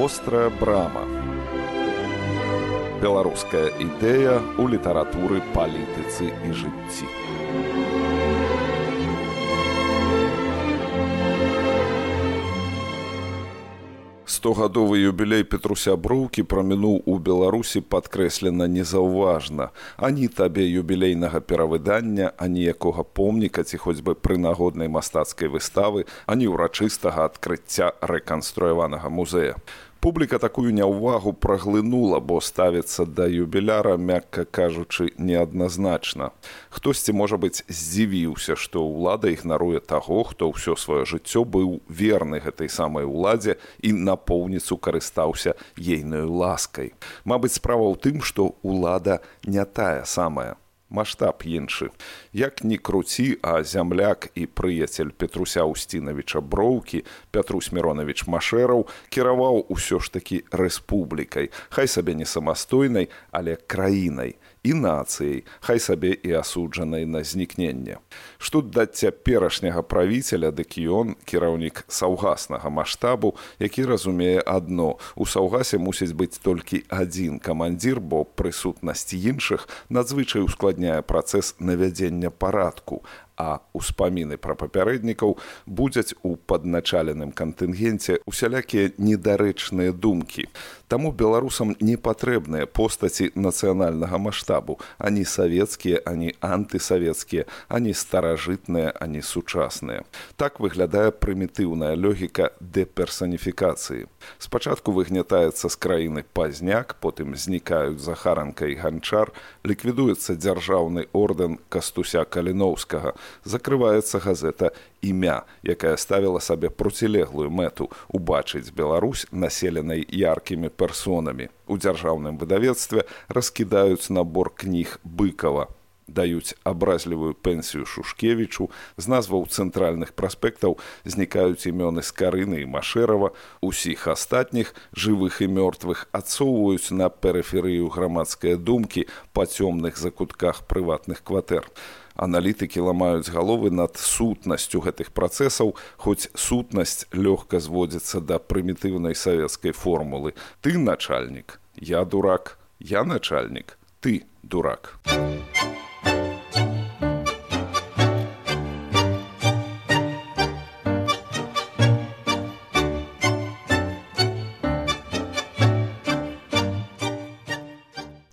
вострая брама. Беларуская ідэя ў літаратуры палітыцы і жыцці. Стогадовы юбілей петруся броўкі прамінуў у беларусі падкрэслена незаўважна. Ані табе юбілейнага перавыдання ані якога помніка ці хоць бы прынагоднай мастацкай выставы ані ўрачыстага адкрыцця рэканструяванага музея Публіка такую няўвагу праглынула, бо ставіцца да юбіляра, мякка кажучы, неадназначна. Хтосьці, можа быць, здзівіўся, што ўлада ігнаруе таго, хто ўсё сваё жыццё быў верны гэтай самай уладзе і напоўніцу карыстаўся ейнаю ласкай. Мабыць, справа ў тым, што ўлада не тая самая маштаб іншы. Як ні круці, а зямляк і прыяцель Петруся Усцінавіча Броўкі, Пятрусь Міронавіч Машэраў кіраваў усё ж такі рэспублікай, хай сабе не самастойнай, але краінай і нацыяй, хай сабе і асуджанай на знікненне. Што да цяперашняга правіцеля, дык ён кіраўнік саўгаснага маштабу, які разумее адно: у саўгасе мусіць быць толькі адзін камандзір, бо прысутнасць іншых надзвычай ускладняе працэс навядзення парадку, а ўспаміны пра папярэднікаў будзяць у падначаленым кантынгенце усялякія недарэчныя думкі. Таму беларусам не патрэбныя постаці нацыянальнага маштабу, ані савецкія, ані антысавецкія, ані старажытныя, ані сучасныя. Так выглядае прымітыўная лёгіка дэперсаніфікацыі. Спачатку выгнятаецца з краіны пазняк, потым знікаюць захаранка і ганчар, ліквідуецца дзяржаўны ордэн кастуся каліноўскага, закрываецца газета імя, якая ставіла сабе процілеглую мэту убачыць Беларусь населенай яркімі персонамі. У дзяржаўным выдавецтве раскідаюць набор кніг быкова. Даюць абразлівую пенсію шушкевічу. З назваў цэнтральных праспектаў знікаюць імёны з карыны і машэрава. Усіх астатніх жывых і мёртвых адсоўваюць на перыферыю грамадскай думкі па цёмных закутках прыватных кватэр аналітыкі ламаюць галовы над сутнасцю гэтых працэсаў, хоць сутнасць лёгка зводзіцца да прымітыўнай савецкай формулы. Ты начальнік, я дурак, я начальнік, ты дурак.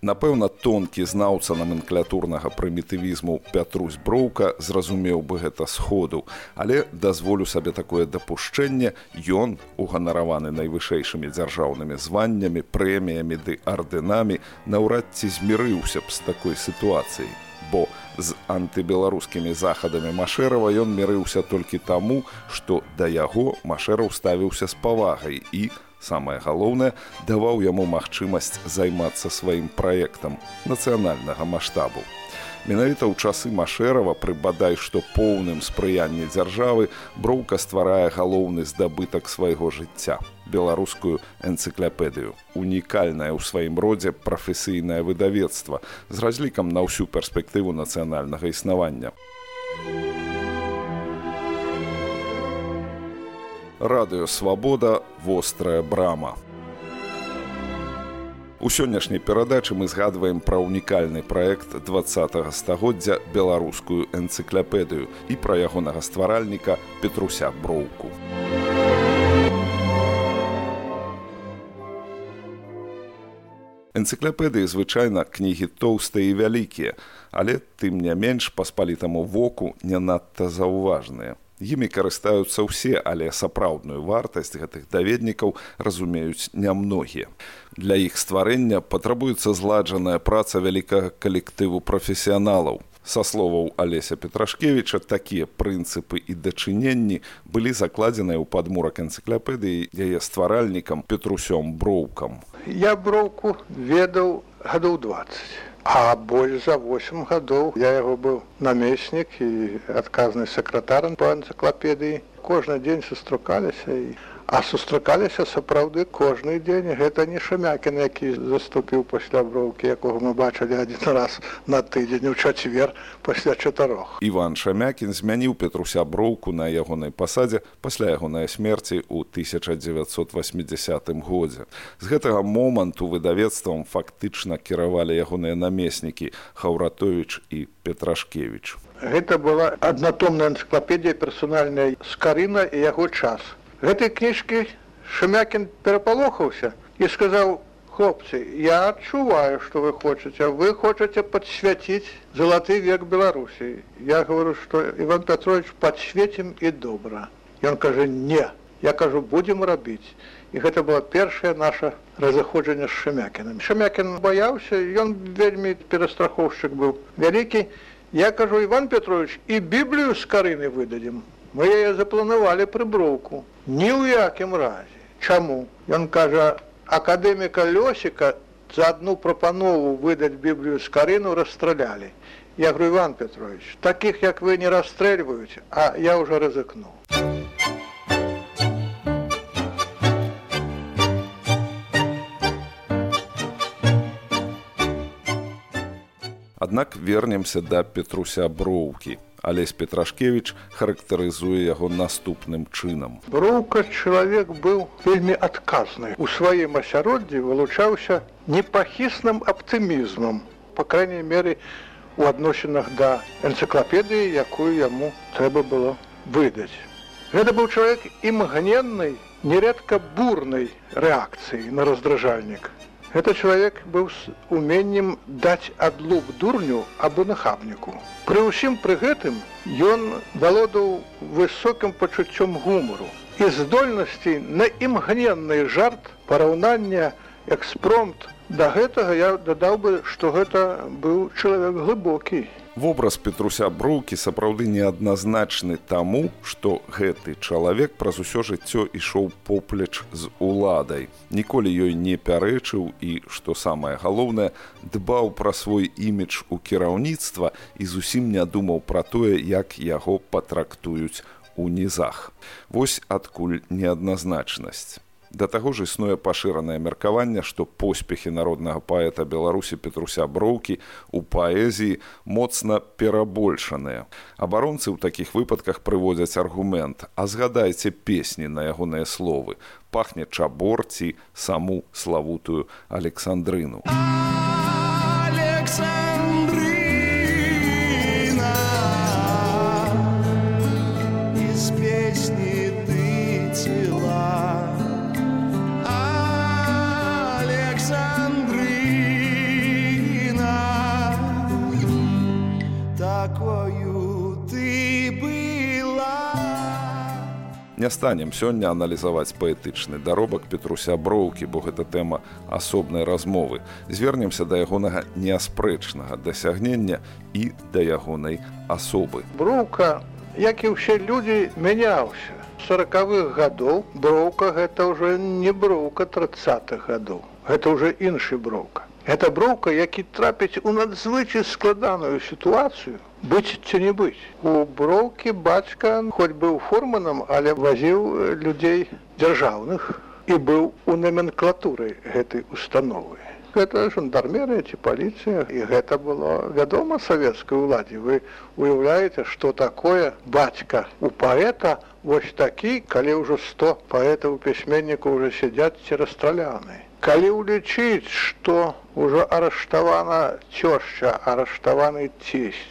Напэўна, тонкі знаўца наменклятурнага прымітывізму Пятрусь Броўка зразумеў бы гэта сходу, але дазволю сабе такое дапушчэнне, ён, уганараваны найвышэйшымі дзяржаўнымі званнямі, прэміямі ды ардынамі, наўрад ці змірыўся б з такой сітуацыяй. Бо з антыбеларускімі захадамі Машэрава ён мірыўся толькі таму, што да яго Машэраў ставіўся з павагай і, самае галоўнае даваў яму магчымасць займацца сваім праектам нацыянальнага маштабу. Менавіта ў часы Машэрава пры бадай што поўным спрыянні дзяржавы броўка стварае галоўны здабытак свайго жыцця беларускую энцыкляпедыю унікальнае ў сваім родзе прафесійнае выдавецтва з разлікам на ўсю перспектыву нацыянальнага існавання. Радыё свабода вострая брама. У сённяшняй перадачы мы згадваем пра унікальны праект два стагоддзя беларускую энцыкляпедыю і пра ягонага стваральніка петруся броўку. Энцыкляпедыі звычайна кнігі тоўстыя і вялікія але тым не менш паспалітаму воку не надта заўважныя імі карыстаюцца ўсе але сапраўдную вартасць гэтых даведнікаў разумеюць нямногія. Для іх стварэння патрабуецца зладжаная праца вялікага калектыву прафесіяналаў. Са словаў алеся петрашкевича такія прынцыпы і дачыненні былі закладзеныя ў падмурак энцыкляпедыі яе стваральнікам петрусём броўкам. Я броўку ведаў гадоў двадцать А больш за 8 гадоў я яго быў намеснік і адказны сакратарам па энцыклапедыі. Кожны дзень сустракаліся і А сустракаліся сапраўды кожны дзень гэта не шамякін, які заступіў пасля броўкі, якога мы бачылі адзін раз на тыдзень у чацвер пасля чатырох. Іван Шамякін змяніў Петруся броўку на ягонай пасадзе пасля ягонай смерці ў 1980 годзе. З гэтага моманту выдавецтвам фактычна кіравалі ягоныя намеснікі Хаўратович і Петрашкевич. Гэта была аднатомная энцыклапедія персанальная скарына і яго час. Гэтай кніжкі Шамякін перапалохаўся і сказаў: хлопцы, я адчуваю, што вы хочаце, вы хочаце падсвяціць залаты век Беларусі. Я говорю, што Іван Петрович падсвецім і добра. Ён кажа: не, я кажу, будзем рабіць. І гэта была першая наша разыходжанне з шамякінам. Шамякін баяўся, ён вельмі перастрахоўшчык быў вялікі, Я кажу Іван Петрович і біблію з карыны выдадзім. Мы яе запланавалі прыброўку. Ні ў якім разе. Чаму? Ён кажа, акадэміка Лёсіка за адну прапанову выдаць біблію з карыну расстралялі. Я говорю Іван Петрович, такіх як вы не расстрэльваюць, а я ўжо рызыкнуў. Аднак вернемся да Петруся броўкі. Алесь Петрашкевич характарызуе яго наступным чынам. Броўка чалавек быў вельмі адказны. У сваім асяроддзі вылучаўся непахісным аптымізмам, па крайняй меры у адносінах да энцыклапедыі, якую яму трэба было выдаць. Гэта быў чалавек імгненнай, нередка бурнай рэакцыі на раздражальнік. Гэта чалавек быў з уменнем даць адлуп дурню або нахабніку. Пры ўсім пры гэтым ён валодаў высокім пачуццём гумару і здольнасці на імгненны жарт параўнання экспромт. Да гэтага я дадаў бы, што гэта быў чалавек глыбокі Вобраз Петруся броўкі сапраўды неадназначны таму, што гэты чалавек праз усё жыццё ішоў поплеч з уладай. Ніколі ёй не пярэчыў і, што самае галоўнае, дбаў пра свой імідж у кіраўніцтва і зусім не думаў пра тое, як яго патрактуюць у нізах. Вось адкуль неадназначнасць. Да таго ж існуе пашыранае меркаванне, што поспехі народнага паэта Беларусі Петруся броўкі у паэзіі моцна перабольшаныя. Абаронцы ў такіх выпадках прыводзяць аргумент, а згадайце песні на ягоныя словы, пахне чаборці саму славутую Александрыну. Не станем сёння аналізаваць паэтычны даробак петруся броўкі бо гэта тэма асобнай размовы. Звернемся да ягонага неаспрэчнага дасягнення і да ягонай асобы. Броўка як і ўсе людзі мяняўся. Сороквых гадоў броўка гэта ўжо не броўка тридцатых гадоў. Гэта ўжо іншы броўка это броўка які трапіць у надзвычай складаную сітуацыю быць ці не быць у броўкі бацька хоць быў форманам але вазіў людзей дзяржаўных і быў у номенклатуры гэтай установы. Гэта жандармерыя ці паліцыя і гэта было вядома савецкай уладзе вы уяўляеце што такое бацька у паэта вось такі калі ўжо 100 паэтаў пісьменнікаў уже сядзяць ці расстраляны калі ўлічыць што ўжо арыштавана цёшча арыштаваны цесць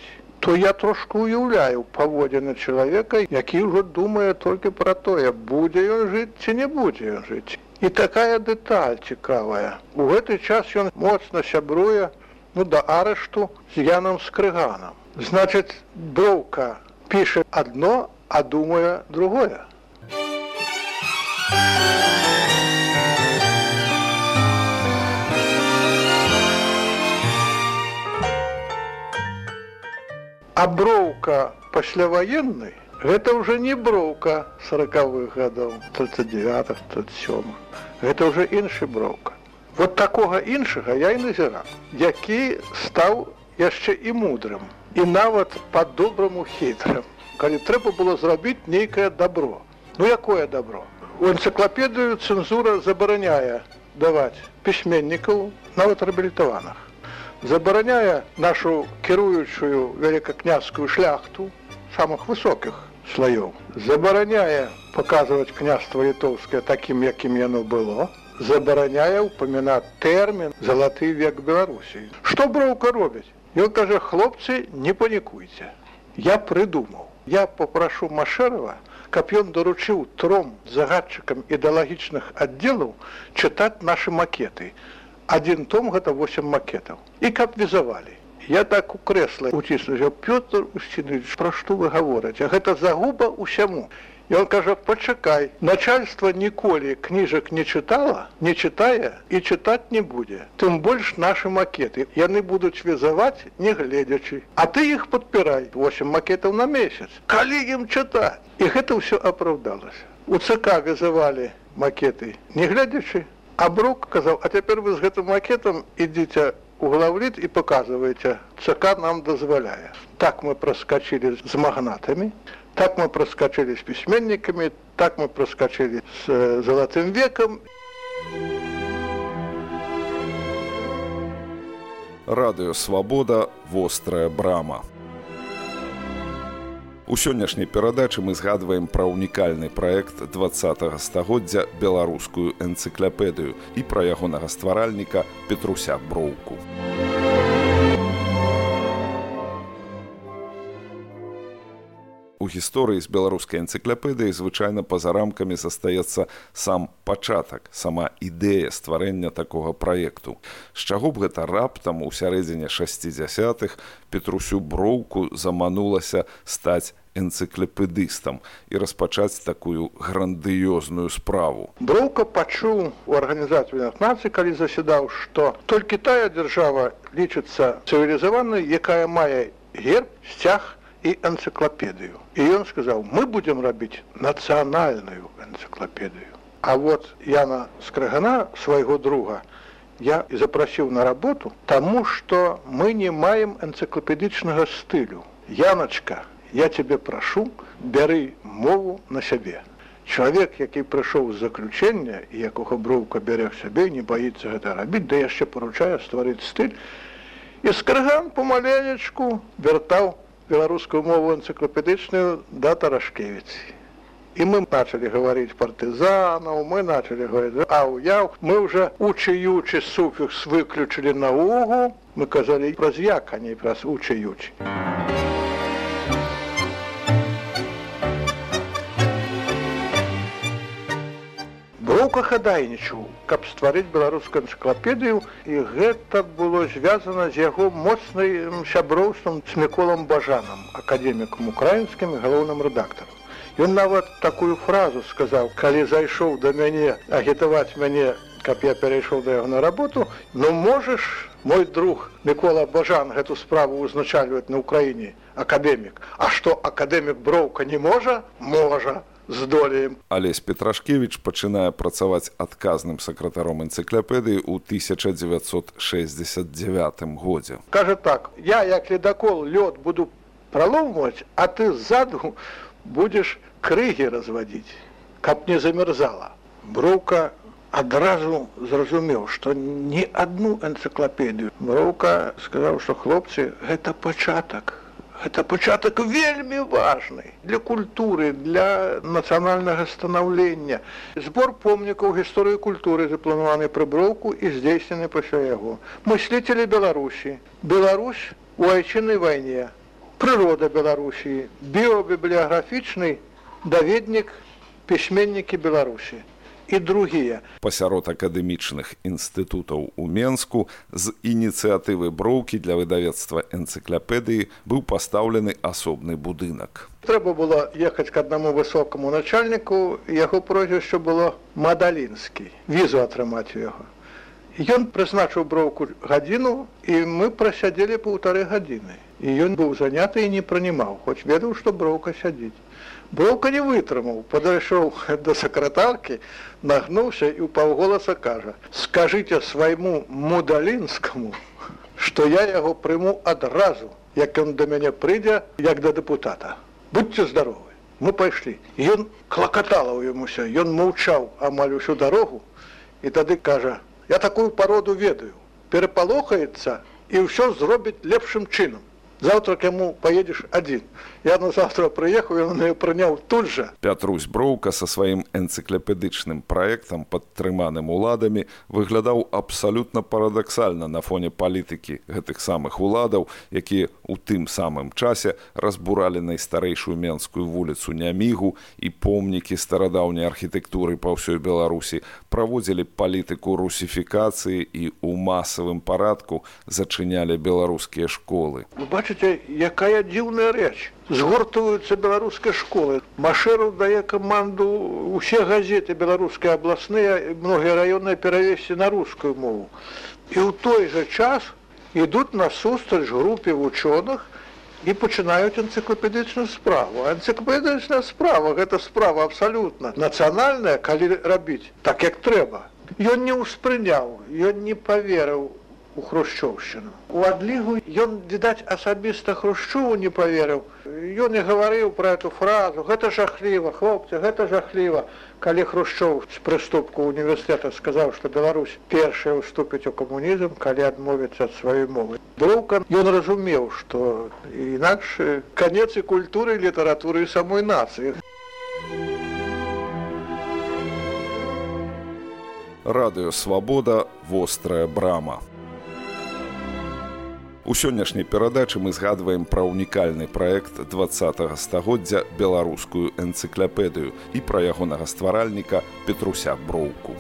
то я трошку уяўляю паводзіны чалавека, які ўжо думае толькі пра тое, будзе ён жыць ці не будзе ён жыць. І такая дэталь цікавая. У гэты час ён моцна сябруе ну, да арышту з янам скрыганам. Значыць, броўка піша адно, а думае другое. А броўка пасляваеннай гэта ўжо не броўка сороковых гадоў 39 37 гэта ўжо іншы броўка. Вот такога іншага я і назіра які стаў яшчэ і мудрым і нават по-добраму хітрым. Калі трэба было зрабіць нейкае добро ну якое добро у энцыклапедыю цэнзура забараняе даваць пісьменнікаў нават рэабілітаваных забараняе нашу кіруючую вялікакняцкую шляхту самых высокіх слоёў забараняе паказваць княства літоўскае такім якім яно было забараняе ўпамінаць тэрмін залаты век беларусій што броўка робіць ён кажа хлопцы не панікуйце я прыдумаў я попрашу машэрова каб ён даручыў тром загадчыкам ідэалагічных аддзелаў чытаць нашы макеты один том гэта 8 макетаў. І каб візавалі. Я так у крэсла уціснуў пётр устинович пра што вы гаворыце? Гэта загуба усяму і он кажа пачакай начальство ніколі кніжак не чытала не чытае і чытаць не будзе. Тым больш наши макеты. Яны будуць візаваць не гледзячы. А ты іх падпірай. 8 макетаў на месяц. Калі ім чытаць? І гэта ўсё апраўдалася у цк візавалі макеты не глядзячы Абрук казаў, а цяпер вы з гэтым макетам ідзіце у главліт і паказваеце, ЦК нам дазваляе. Так мы праскачылі з магнатамі, так мы праскачылі з пісьменнікамі, так мы праскачылі з залатым векам. Радыё свабода вострая брама. У сённяшняй перадачы мы згадваем пра унікальны праект два стагоддзя беларускую энцыклапедыю і пра ягонага стваральніка Петруся броўку. У гісторыі з беларускай энцыкляпедыяй звычайна па-за рамкамі застаецца сам пачатак, сама ідэя стварэння такога праекту. З чаго б гэта раптам у сярэдзіне 60-х Петрусю броўку заманулася стаць энцыклепедыстам і распачаць такую грандыёзную справу. Броўка пачуў у арганізацыях нацый, калі засядаў, што толькі тая дзяржава лічыцца цывілізаванай, якая мае герб, сцяг, і энцыклапедыю. І ён сказаў, мы будзем рабіць нацыянальную энцыклапедыю. А вот Яна скрыгана свайго друга я і запрасіў на работу, таму што мы не маем энцыклапедычнага стылю. Яначка, я цябе прашу, бяры мову на сябе. Чалавек, які прыйшоў з заключэння і якога броўка бярэг сябе, не баіцца гэта рабіць, да яшчэ паручае стварыць стыль. І скрыган помаленечку вяртаў беларускую мову энцыклапедычную да таражкевіцы і мы пачалі гаварыць партызанаў мы начали говорить а уяў мы уже учыючы суфікс выключылі наогул мы казалі праз як а не праз учыючы а Броўка хадайнічаў, каб стварыць беларускую энцыклапедыю і гэта было звязана з яго моцным сяброўствам з міколам бажанам, академікам украінскім галоўным рэдактарам. Ён нават такую фразу сказаў, калі зайшоў да мяне агітаваць мяне, каб я перайшоў да яго на работу, ну можаш мой друг Мікола Бажан гэту справу узначальваць на ўкраіне акадэмік. А што акадэмік броўка не можа, можа здолеем. Алесь Петрашкевич пачынае працаваць адказным сакратаром энцыкляпедыі ў 1969 годзе. Кажа так, я як ледакол лёд буду праломваць, а ты ззаду будзеш крыгі развадзіць, каб не замярзала. Броўка адразу зразумеў, што ні адну энцыклапедыю. Броўка сказаў, што хлопцы гэта пачатак это пачатак вельмі важны для культуры для нацыянальнага станаўлення збор помнікаў гісторыі культуры запланаваны прыброўку і здзейснены пасля яго. Мыслителі беларусі. Беларусь у айчыннай вайне. Прырода беларусі. Біобібліяграфічны даведнік пісьменнікі беларусі і другія. Пасярод акадэмічных інстытутаў у менску з ініцыятывы броўкі для выдавецтва энцыкляпедыі быў пастаўлены асобны будынак. Трэба было ехаць к аднаму высокаму начальніку яго прозвішча было мадалінскі візу атрымаць у яго. Ён прызначыў броўку гадзіну і мы прасядзелі паўтары гадзіны. І ён быў заняты і не прынімаў хоць ведаў што броўка сядзіць Броўка не вытрымаў, падайшоў да сакратаркі, нагнуўся і ў паўголаса кажа: « Скажыце свайму мудалінскаму, што я яго прыму адразу, як ён да мяне прыйдзе як да дэпутата. Будьце здаровы. мы пайшлі ён клакатала ў ямуся ён маўчаў амаль усю дарогу і тады кажа я такую пароду ведаю перапалохаецца і ўсё зробіць лепшым чынам Завтра к яму поедешь один. Я на завтра прыехаў, ён ее прыняў тут жа. Пятрусь Броўка са сваім энцыклапедычным праектам, падтрыманым уладамі, выглядаў абсалютна парадаксальна на фоне палітыкі гэтых самых уладаў, якія ў тым самым часе разбуралі найстарэйшую менскую вуліцу Нямігу і помнікі старадаўняй архітэктуры па ўсёй Беларусі, праводзілі палітыку русіфікацыі і ў масавым парадку зачынялі беларускія школы бачыце якая дзіўная рэч згортваюцца беларускай школы. Машэру дае каманду усе газеты беларускія абласныя многія раённыя перавесці на рускую мову. І ў той жа час ідуць насустрач групе вучоных і пачынаюць энцыклапедычную справу. Энцыклапедычная справа гэта справа абсалютна нацыянальная калі рабіць так як трэба. Ён не ўспрыняў ён не паверыў у у хрушчоўшчыну. У адлігу ён відаць асабіста хрушчову не паверыў. Ён не гаварыў пра эту фразу, гэта жахліва, хлопцы, гэта жахліва. Калі хрушчоў з прыступку універсітэта сказаў, што Беларусь першая ўступіць у камунізм, калі адмовіцца ад сваёй мовы. Броўка ён разумеў, што інакш канец і культуры літаратуры самой нацыі. Радыё свабода вострая брама. У сённяшняй перадачы мы згадваем пра унікальны праект два стагоддзя беларускую энцыклапедыю і пра ягонага стваральніка Петруся броўку.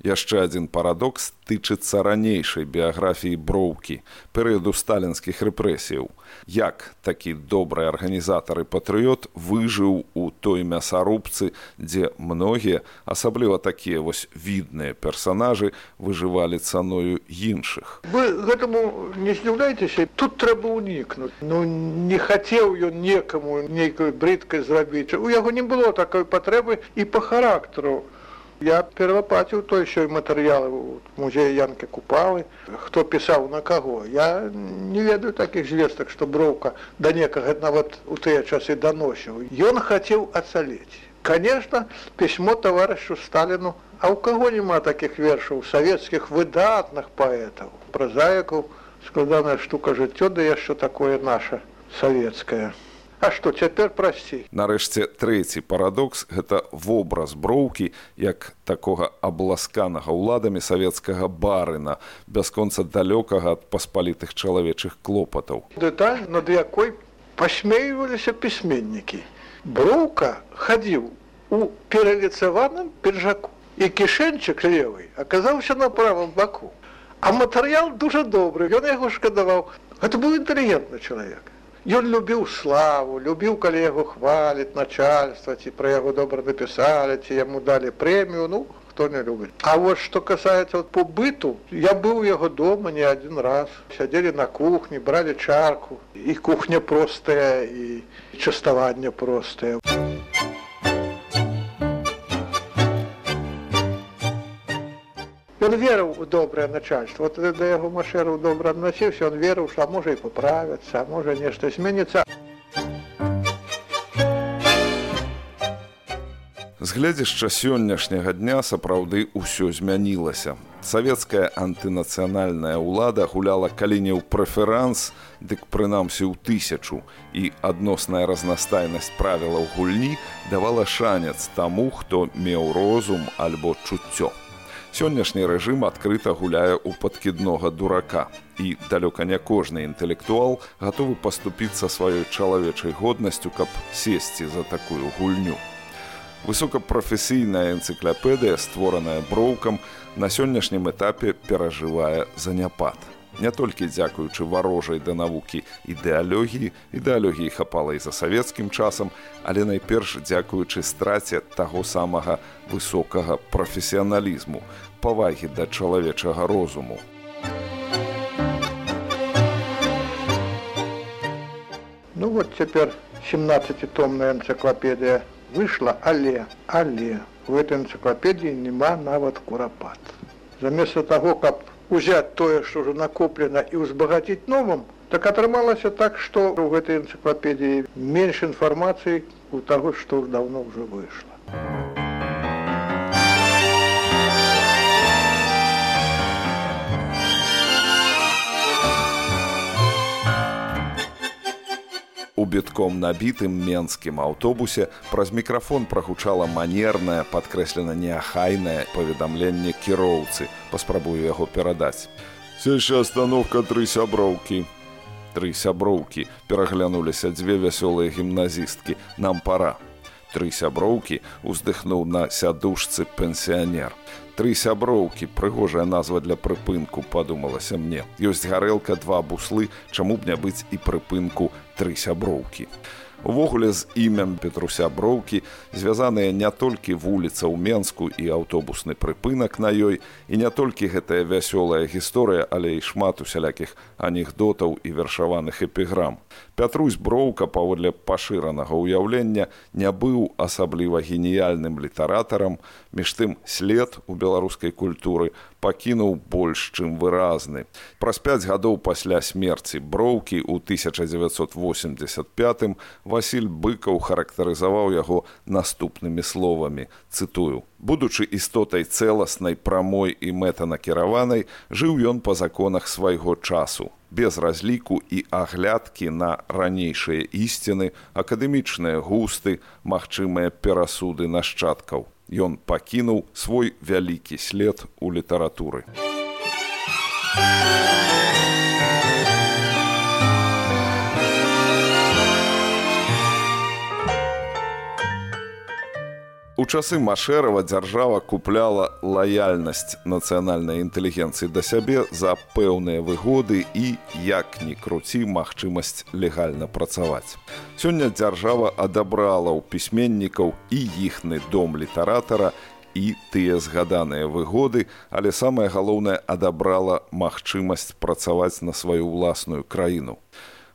Яшчэ адзін парадокс тычыцца ранейшай біяграфіі броўкі перыяду сталінскіх рэпрэсіяў. Як такі добры арганізатар і патрыёт выжыў у той мясарубцы, дзе многія, асабліва такія вось відныя персанажы выжывалі цаною іншых. Вы гэтаму не здзіўляйцеся, тут трэба ўнікнуць. Ну не хацеў ён некаму нейкую брыдкай зрабіць. У яго не было такой патрэбы і па характару. Я перапаціў той що матэрыялы у музеі янкі купалы хто пісаў на каго я не ведаю такіх звестак што броўка да некага нават у тыя часы даносіў ён хацеў ацалець конечно пісьмо таварышу сталіну а ў каго няма такіх вершаў савецкіх выдатных паэтаў празаякаў складаная штука жыццё да яшчэ такое наше савецкае А што цяпер прасцей. Нарэшце трэці парадокс гэта вобраз броўкі як такога абласканага ўладамі савецкага барына, бясконца далёкага ад паспалітых чалавечых клопатаў. Дэталь, над якой пасмейваліся пісьменнікі. Броўка хадзіў у пераліцаваным пінжаку і кішэнчык левый аказаўся на правым баку. А матэрыял дужа добры, ён яго шкадаваў. Гэта быў інтэлігентны чалавек. Ён любіў славу, любіў, калі яго хваліць начальства, ці пра яго добра напісалі, ці яму далі прэмію, ну хто не любіць. А вот што касаецца побыту, я быў у яго дома не адзін раз. сядзелі на кухні, бралі чарку, і кухня простая і частаванне простае. Ён верыў у добрае начальство. Вот да яго машэру добра аднасіўся, он верыў, што можа і паправіцца, можа нешта зменіцца. З гледзяшча сённяшняга дня сапраўды ўсё змянілася. Савецкая антынацыянальная ўлада гуляла калі не ў прэферанс, дык прынамсі ў тысячу і адносная разнастайнасць правілаў гульні давала шанец таму, хто меў розум альбо чуццё. Сённяшні рэжым адкрыта гуляе ў падкіднога дурака. І далёка не кожны інтэлектуал гатовы паступіцца сваёй чалавечай годнасцю, каб сесці за такую гульню. Высокапрафесійная энцыклапедыя, створаная броўкам, на сённяшнім этапе перажывае заняпад не толькі дзякуючы варожай да навукі ідэалогіі ідэалогіі хапала і за савецкім часам але найперш дзякуючы страце таго самага высокага прафесіяналізму павагі да чалавечага розуму. Ну вот цяпер 17томная энцыклапедыя выйшла але але у этой энцыклапедіі няма нават курапат. Замест таго каб узяць тое, што ўжо накоплена і ўзбагаціць новым, так атрымалася так, што ў гэтай энцыклапедыі менш інфармацыі у таго, што даўно ўжо выйшла. Бітком набітым менскім аўтобусе праз мікрафон прагучала манернае, падкрэслена неахайнае паведамленне кіроўцы, паспрабую яго перадаць. Сяща остановка тры сяброўкі. Тры сяброўкі пераглянуліся дзве вясёлыя гімназісткі, нам пара. Тры сяброўкі уздыхнуў на сядушцы пенсіянер. Тры сяброўкі прыгожая назва для прыпынку падумалася мне. Ёсць гарэлка два буслы чаму б не быць і прыпынку тры сяброўкі Увогуле з імем Петруся броўкі звязаныя не толькі вуліца ў Менску і аўтобусны прыпынак на ёй і не толькі гэтая вясёлая гісторыя, але і шмат усялякіх анекдотаў і вершаваных эпіграм. Пятрусь броўка паводле пашыранага ўяўлення не быў асабліва геніяльным літаратарам, між тым след у беларускай культуры пакінуў больш чым выразны. Праз пяць гадоў пасля смерці броўкі ў 1985 Васіль быкаў характарызаваў яго наступнымі словамі цытую будучы істотай цэласнай прамой і мэтанакіраванай жыў ён па законах свайго часу без разліку і аглядкі на ранейшыя ісціны акадэмічныя густы магчымыя перасуды нашчадкаў ён пакінуў свой вялікі след у літаратуры. У часы Машэрава дзяржава купляла лаяльнасць нацыянальнай інтэлігенцыі да сябе за пэўныя выгоды і, як ні круці, магчымасць легальна працаваць. Сёння дзяржава адабрала ў пісьменнікаў і іхны дом літаратара і тыя згаданыя выгоды, але самае галоўнае адабрала магчымасць працаваць на сваю ўласную краіну.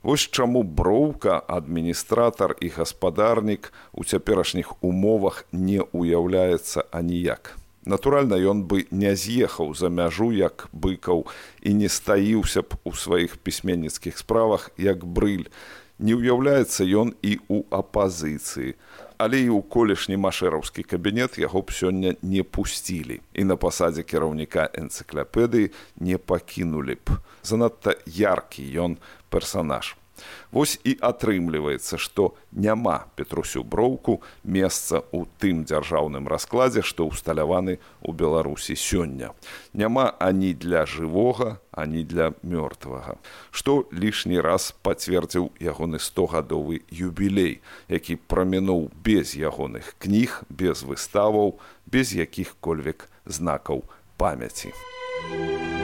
Вось чаму броўка, адміністратар і гаспадарнік у цяперашніх умовах не ўяўляецца аніяк. Натуральна, ён бы не з'ехаў за мяжу як быкаў і не стаіўся б у сваіх пісьменніцкіх справах як брыль. Не ўяўляецца ён і ў апазіцыі. Але і ў колішні машэраўскі кабінет яго б сёння не пусцілі і на пасадзе кіраўніка энцыклапедыі не пакінулі б. Занадта яркі ён персонаж. Вось і атрымліваецца, што няма Петрусю броўку месца ў тым дзяржаўным раскладзе, што ўсталяваны ў Беларусі сёння. Няма ані для жывога, ані для мёртвага. Што лішні раз пацвердзіў ягоны стогадовы юбілей, які прамінуў без ягоных кніг, без выставаў, без якіх-кольвек знакаў памяці. Thank you